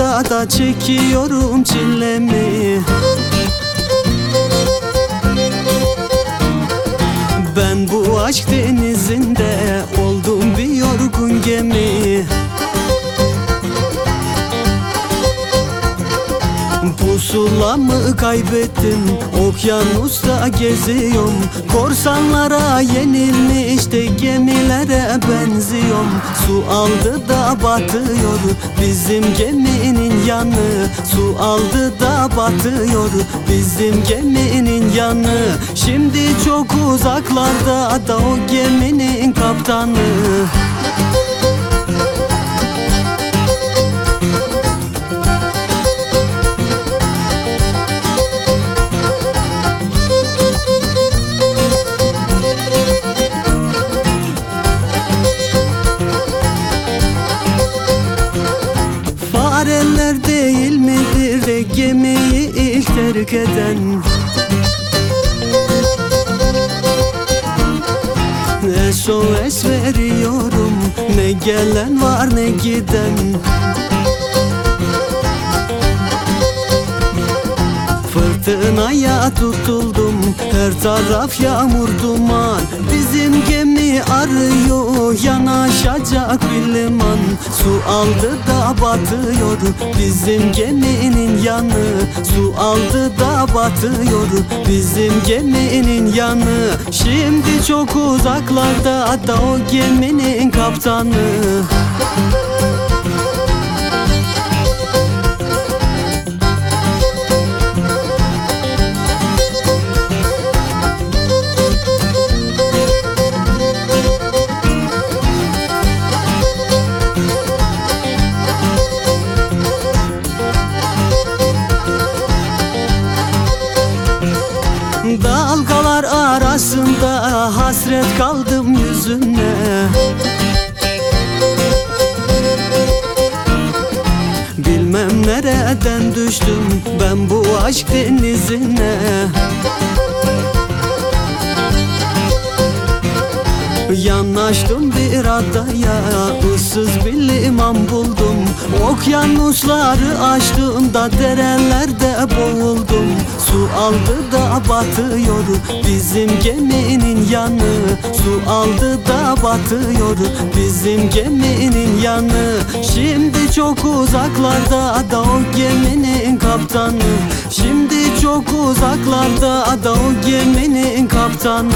Uzaklarda çekiyorum çilemi Ben bu aşk denizinde oldum bir yorgun gemi. Pusulamı kaybettim Okyanusta geziyorum. Korsanlara yenilmiş de gemilere benziyorum Su aldı da batıyor. Bizim geminin yanı Su aldı da batıyor. Bizim geminin yanı Şimdi çok uzaklarda da o geminin kaptanı Fareler değil midir gemiyi ilk terk eden? SOS veriyorum Ne gelen var ne giden. Fırtınaya tutuldum Her taraf yağmur duman. Bizim gemi arıyor Yanaşacak bir liman. Su aldı da batıyor Bizim geminin yanı. Su aldı da batıyor Bizim geminin yanı. Şimdi çok uzaklarda Da o geminin kaptanı arasında hasret kaldım yüzüne. Bilmem nereden düştüm ben bu aşk denizine Yanaştım bir adaya ıssız bir liman buldum. Okyanusları aştığımda derelerde boğuldum. Su aldı da batıyor bizim geminin yanı. Su aldı da batıyor bizim geminin yanı. Şimdi çok uzaklarda da o geminin kaptanı. Şimdi çok uzaklarda da o geminin kaptanı